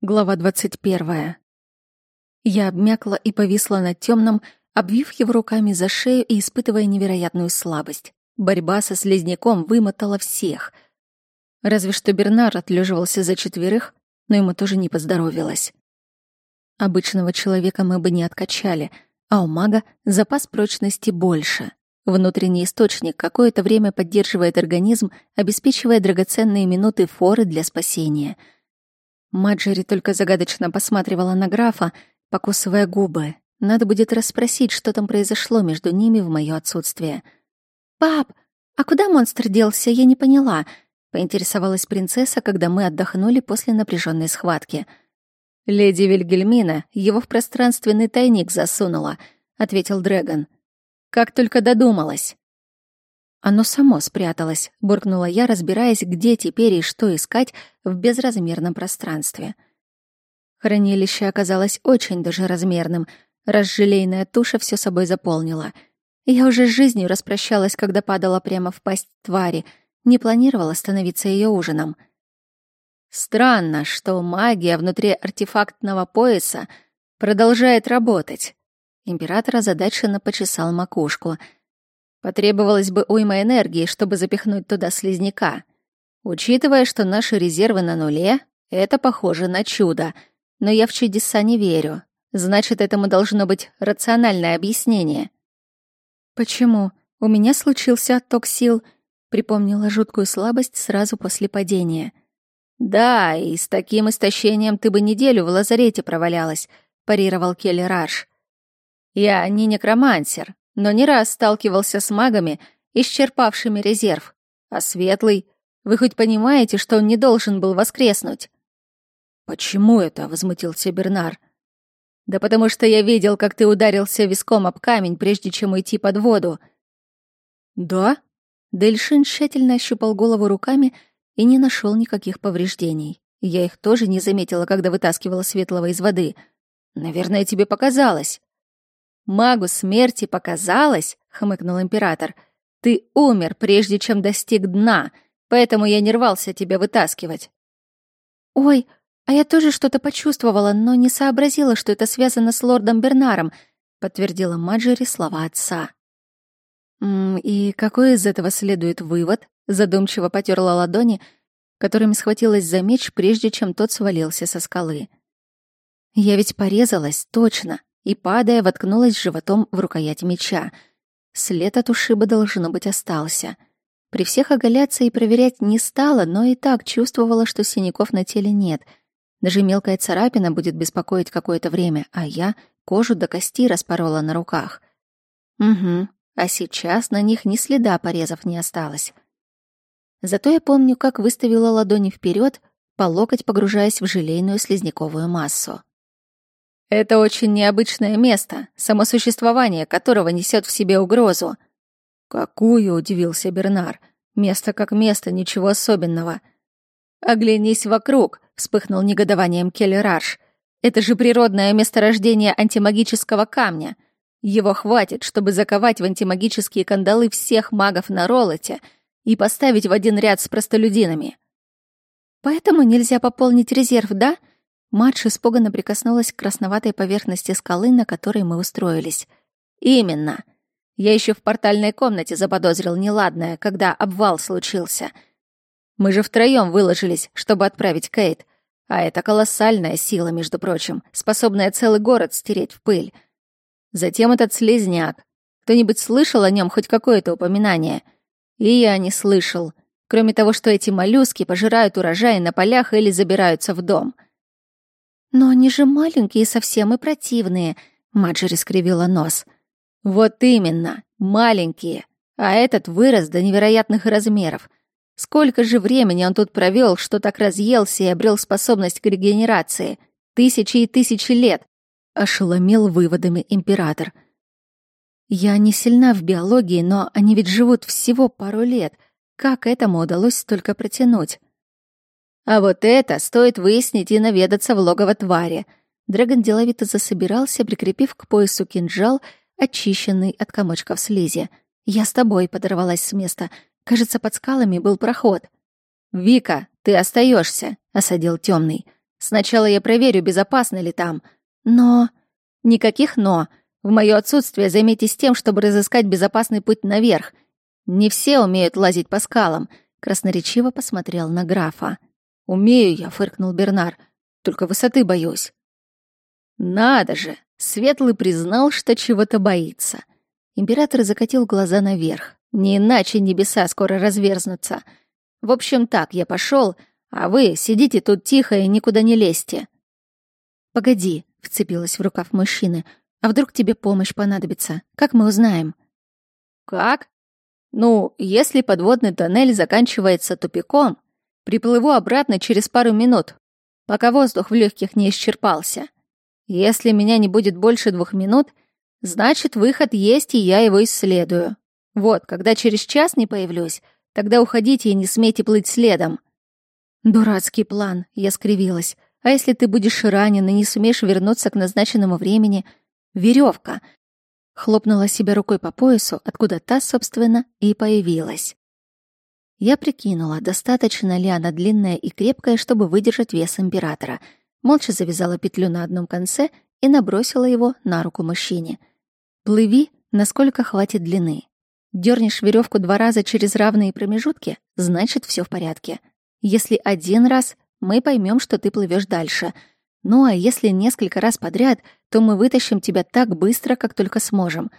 Глава 21. Я обмякла и повисла над темным, обвив его руками за шею и испытывая невероятную слабость. Борьба со слизняком вымотала всех. Разве что Бернар отлеживался за четверых, но ему тоже не поздоровилось. Обычного человека мы бы не откачали, а у мага запас прочности больше. Внутренний источник какое-то время поддерживает организм, обеспечивая драгоценные минуты форы для спасения — Маджери только загадочно посматривала на графа, покусывая губы. Надо будет расспросить, что там произошло между ними в моё отсутствие. «Пап, а куда монстр делся, я не поняла», — поинтересовалась принцесса, когда мы отдохнули после напряженной схватки. «Леди Вильгельмина его в пространственный тайник засунула», — ответил Дрэгон. «Как только додумалась». Оно само спряталось, буркнула я, разбираясь, где теперь и что искать в безразмерном пространстве. Хранилище оказалось очень даже размерным. Разжелейная туша все собой заполнила. Я уже с жизнью распрощалась, когда падала прямо в пасть твари, не планировала становиться ее ужином. Странно, что магия внутри артефактного пояса продолжает работать. Император озадаченно почесал макушку — Потребовалось бы уйма энергии, чтобы запихнуть туда слизняка. Учитывая, что наши резервы на нуле, это похоже на чудо. Но я в чудеса не верю. Значит, этому должно быть рациональное объяснение. Почему? У меня случился отток сил. Припомнила жуткую слабость сразу после падения. Да, и с таким истощением ты бы неделю в лазарете провалялась, парировал Келли Раш. Я не некромансер, но не раз сталкивался с магами, исчерпавшими резерв. А Светлый, вы хоть понимаете, что он не должен был воскреснуть? «Почему это?» — возмутился Бернар. «Да потому что я видел, как ты ударился виском об камень, прежде чем уйти под воду». «Да?» Дельшин тщательно ощупал голову руками и не нашел никаких повреждений. Я их тоже не заметила, когда вытаскивала Светлого из воды. «Наверное, тебе показалось». «Магу смерти показалось», — хмыкнул император. «Ты умер, прежде чем достиг дна, поэтому я не рвался тебя вытаскивать». «Ой, а я тоже что-то почувствовала, но не сообразила, что это связано с лордом Бернаром», — подтвердила Маджери слова отца. «М -м, «И какой из этого следует вывод?» — задумчиво потерла ладони, которыми схватилась за меч, прежде чем тот свалился со скалы. «Я ведь порезалась, точно и, падая, воткнулась животом в рукоять меча. След от ушиба, должно быть, остался. При всех оголяться и проверять не стала, но и так чувствовала, что синяков на теле нет. Даже мелкая царапина будет беспокоить какое-то время, а я кожу до кости распорола на руках. Угу, а сейчас на них ни следа порезов не осталось. Зато я помню, как выставила ладони вперед, по локоть погружаясь в желейную слизняковую массу. Это очень необычное место, само существование которого несет в себе угрозу. Какую, удивился Бернар. Место как место, ничего особенного. Оглянись вокруг, вспыхнул негодованием Келлераш. Это же природное месторождение антимагического камня. Его хватит, чтобы заковать в антимагические кандалы всех магов на Ролоте и поставить в один ряд с простолюдинами. Поэтому нельзя пополнить резерв, да? Мадж испуганно прикоснулась к красноватой поверхности скалы, на которой мы устроились. «Именно. Я еще в портальной комнате заподозрил неладное, когда обвал случился. Мы же втроем выложились, чтобы отправить Кейт. А это колоссальная сила, между прочим, способная целый город стереть в пыль. Затем этот слезняк. Кто-нибудь слышал о нем хоть какое-то упоминание? И я не слышал. Кроме того, что эти моллюски пожирают урожай на полях или забираются в дом». «Но они же маленькие совсем и противные», — Маджери скривила нос. «Вот именно, маленькие. А этот вырос до невероятных размеров. Сколько же времени он тут провел, что так разъелся и обрел способность к регенерации? Тысячи и тысячи лет!» — ошеломил выводами император. «Я не сильна в биологии, но они ведь живут всего пару лет. Как этому удалось столько протянуть?» А вот это стоит выяснить и наведаться в логово твари. Дрэгон деловито засобирался, прикрепив к поясу кинжал, очищенный от комочков слизи. «Я с тобой», — подорвалась с места. «Кажется, под скалами был проход». «Вика, ты остаешься, осадил темный. Сначала я проверю, безопасно ли там. Но... Никаких «но». В моё отсутствие займитесь тем, чтобы разыскать безопасный путь наверх. Не все умеют лазить по скалам. Красноречиво посмотрел на графа. «Умею я», — фыркнул Бернар. «Только высоты боюсь». «Надо же!» — Светлый признал, что чего-то боится. Император закатил глаза наверх. «Не иначе небеса скоро разверзнутся. В общем, так, я пошел, а вы сидите тут тихо и никуда не лезьте». «Погоди», — вцепилась в рукав мужчины. «А вдруг тебе помощь понадобится? Как мы узнаем?» «Как?» «Ну, если подводный тоннель заканчивается тупиком, приплыву обратно через пару минут, пока воздух в легких не исчерпался. Если меня не будет больше двух минут, значит, выход есть, и я его исследую. Вот, когда через час не появлюсь, тогда уходите и не смейте плыть следом». «Дурацкий план», — я скривилась. А если ты будешь ранен и не сумеешь вернуться к назначенному времени? Веревка. Хлопнула себя рукой по поясу, откуда та, собственно, и появилась. Я прикинула, достаточно ли она длинная и крепкая, чтобы выдержать вес императора. Молча завязала петлю на одном конце и набросила его на руку мужчине. «Плыви, насколько хватит длины. Дернешь веревку два раза через равные промежутки, значит, все в порядке. Если один раз, мы поймем, что ты плывешь дальше. Ну а если несколько раз подряд, то мы вытащим тебя так быстро, как только сможем.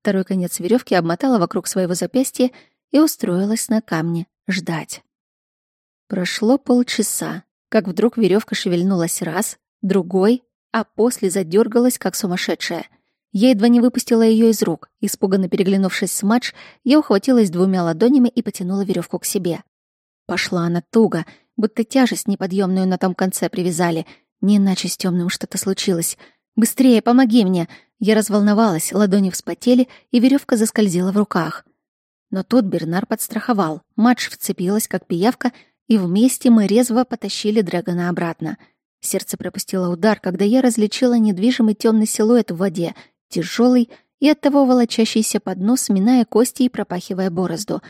Второй конец веревки обмотала вокруг своего запястья и устроилась на камне ждать. Прошло полчаса, как вдруг веревка шевельнулась раз, другой, а после задергалась, как сумасшедшая. Я едва не выпустила ее из рук. Испуганно переглянувшись с Мадж, я ухватилась двумя ладонями и потянула веревку к себе. Пошла она туго, будто тяжесть неподъемную на том конце привязали. Не иначе с темным что-то случилось. «Быстрее, помоги мне!» Я разволновалась, ладони вспотели, и веревка заскользила в руках. Но тут Бернар подстраховал. Мадж вцепилась, как пиявка, и вместе мы резво потащили Дрэгона обратно. Сердце пропустило удар, когда я различила недвижимый темный силуэт в воде, тяжелый и оттого волочащийся под нос, сминая кости и пропахивая борозду.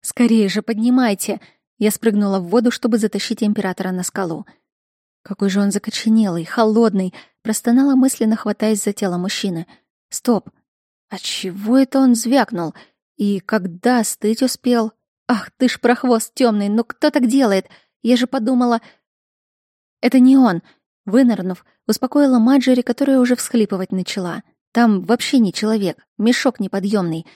«Скорее же, поднимайте!» Я спрыгнула в воду, чтобы затащить императора на скалу. Какой же он закоченелый, холодный, простонала мысленно, хватаясь за тело мужчины. Стоп. А чего это он звякнул? И когда стыть успел? Ах, ты ж прохвост темный, ну кто так делает? Я же подумала... Это не он. Вынырнув, успокоила Маджери, которая уже всхлипывать начала. Там вообще не человек, мешок неподъемный.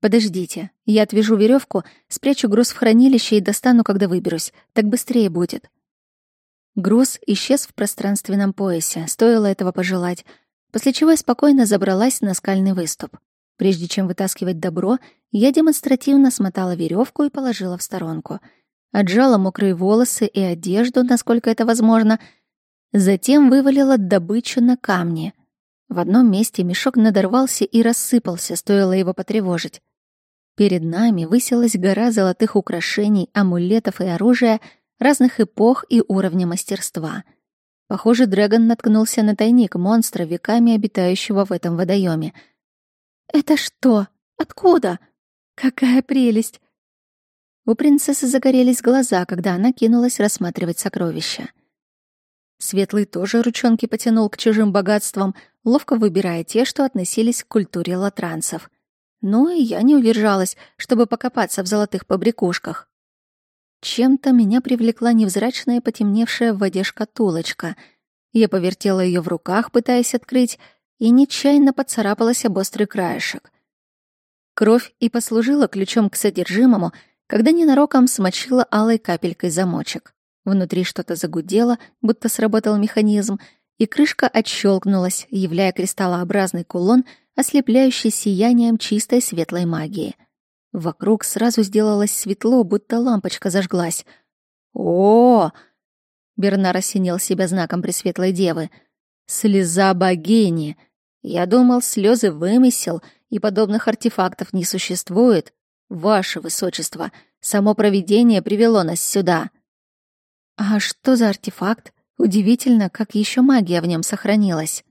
Подождите, я отвяжу веревку, спрячу груз в хранилище и достану, когда выберусь. Так быстрее будет. Груз исчез в пространственном поясе, стоило этого пожелать, после чего я спокойно забралась на скальный выступ. Прежде чем вытаскивать добро, я демонстративно смотала веревку и положила в сторонку. Отжала мокрые волосы и одежду, насколько это возможно, затем вывалила добычу на камни. В одном месте мешок надорвался и рассыпался, стоило его потревожить. Перед нами высилась гора золотых украшений, амулетов и оружия разных эпох и уровня мастерства. Похоже, Дрэгон наткнулся на тайник монстра, веками обитающего в этом водоеме. «Это что? Откуда? Какая прелесть!» У принцессы загорелись глаза, когда она кинулась рассматривать сокровища. Светлый тоже ручонки потянул к чужим богатствам, ловко выбирая те, что относились к культуре латранцев. Но и я не удержалась, чтобы покопаться в золотых побрякушках. Чем-то меня привлекла невзрачная потемневшая в воде шкатулочка. Я повертела ее в руках, пытаясь открыть, и нечаянно поцарапалась об острый краешек. Кровь и послужила ключом к содержимому, когда ненароком смочила алой капелькой замочек. Внутри что-то загудело, будто сработал механизм, и крышка отщелкнулась, являя кристаллообразный кулон — ослепляющий сиянием чистой светлой магии. Вокруг сразу сделалось светло, будто лампочка зажглась. О! Бернар осенил себя знаком Пресветлой Девы. Слеза богини. Я думал, слезы вымысел, и подобных артефактов не существует. Ваше высочество, само провидение привело нас сюда. А что за артефакт? Удивительно, как еще магия в нем сохранилась.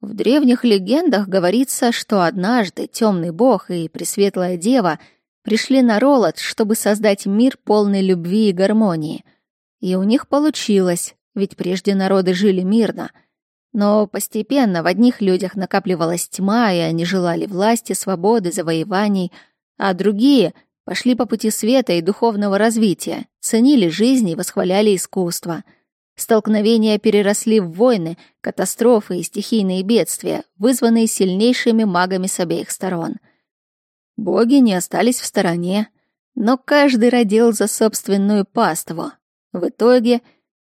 В древних легендах говорится, что однажды темный бог и пресветлая дева пришли на Ролот, чтобы создать мир полный любви и гармонии. И у них получилось, ведь прежде народы жили мирно. Но постепенно в одних людях накапливалась тьма, и они желали власти, свободы, завоеваний, а другие пошли по пути света и духовного развития, ценили жизнь и восхваляли искусство. Столкновения переросли в войны, катастрофы и стихийные бедствия, вызванные сильнейшими магами с обеих сторон. Боги не остались в стороне, но каждый родил за собственную паству. В итоге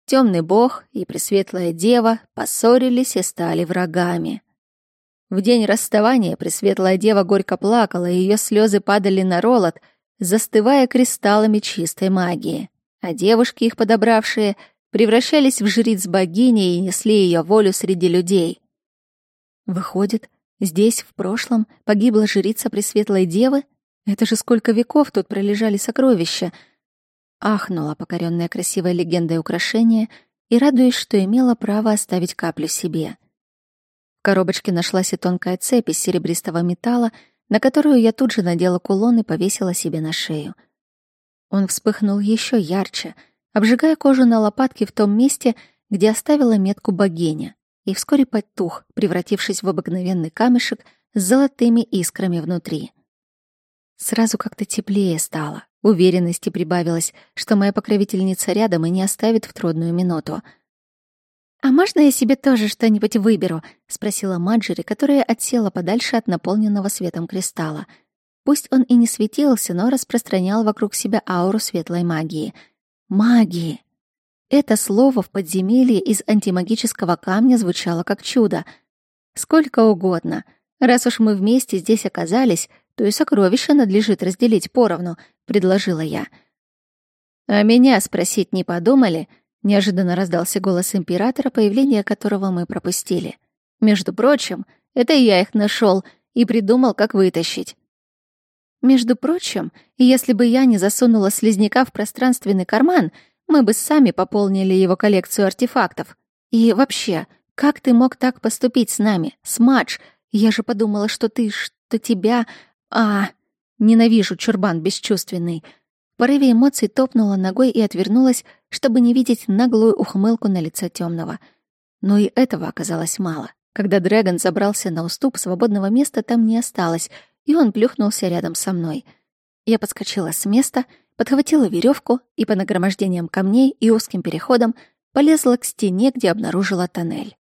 темный бог и пресветлая дева поссорились и стали врагами. В день расставания Пресветлая Дева горько плакала, и ее слезы падали на ролот, застывая кристаллами чистой магии. А девушки, их подобравшие, превращались в жриц богини и несли ее волю среди людей. Выходит, здесь, в прошлом, погибла жрица Пресветлой Девы? Это же сколько веков тут пролежали сокровища! Ахнула покоренная красивой легендой украшение и радуясь, что имела право оставить каплю себе — в коробочке нашлась и тонкая цепь из серебристого металла, на которую я тут же надела кулон и повесила себе на шею. Он вспыхнул еще ярче, обжигая кожу на лопатке в том месте, где оставила метку богиня, и вскоре потух, превратившись в обыкновенный камешек с золотыми искрами внутри. Сразу как-то теплее стало, уверенности прибавилось, что моя покровительница рядом и не оставит в трудную минуту — «А можно я себе тоже что-нибудь выберу?» — спросила Маджери, которая отсела подальше от наполненного светом кристалла. Пусть он и не светился, но распространял вокруг себя ауру светлой магии. Магии! Это слово в подземелье из антимагического камня звучало как чудо. Сколько угодно. Раз уж мы вместе здесь оказались, то и сокровища надлежит разделить поровну, — предложила я. «А меня спросить не подумали?» Неожиданно раздался голос императора, появление которого мы пропустили. Между прочим, это я их нашел и придумал, как вытащить. Между прочим, если бы я не засунула слизняка в пространственный карман, мы бы сами пополнили его коллекцию артефактов. И вообще, как ты мог так поступить с нами, с Мадж? Я же подумала, что ты, что тебя... А, ненавижу чурбан бесчувственный порыве эмоций топнула ногой и отвернулась, чтобы не видеть наглую ухмылку на лице темного. Но и этого оказалось мало. Когда Дрэгон забрался на уступ, свободного места там не осталось, и он плюхнулся рядом со мной. Я подскочила с места, подхватила веревку и по нагромождениям камней и узким переходам полезла к стене, где обнаружила тоннель.